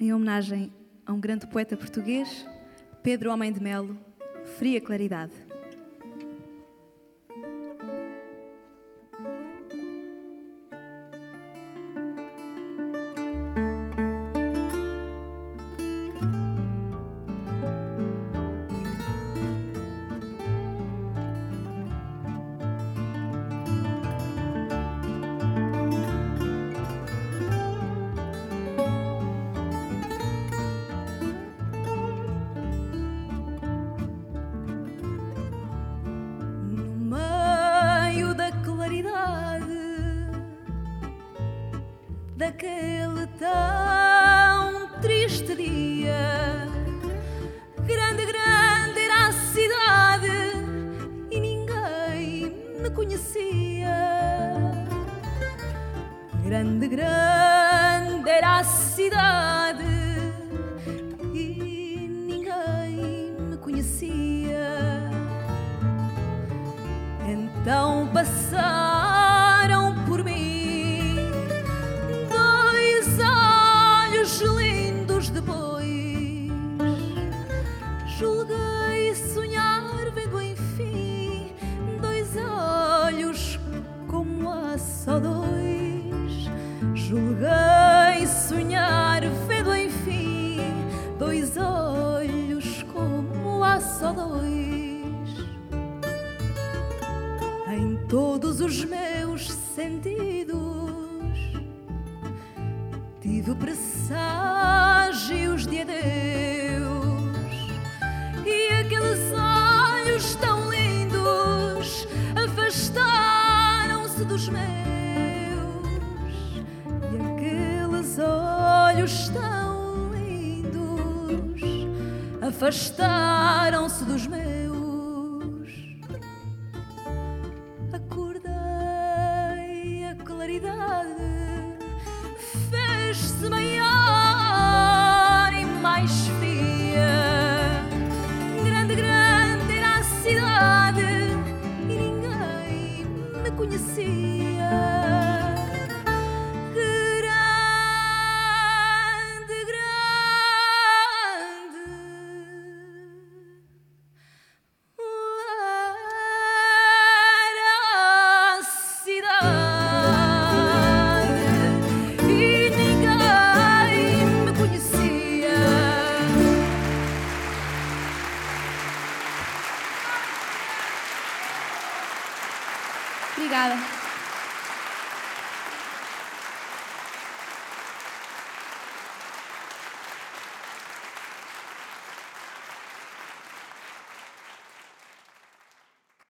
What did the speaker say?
em homenagem a um grande poeta português, Pedro Homem de Melo, Fria Claridade. Daquele tão triste dia, grande, grande era a cidade e ninguém me conhecia. Grande, grande era a cidade e ninguém me conhecia. Então passaram Julguei sonhar vendo enfim dois olhos como há só dois. Em todos os meus sentidos tive presságios de adeus olhos tão lindos. Afastaram-se dos meus Obrigada.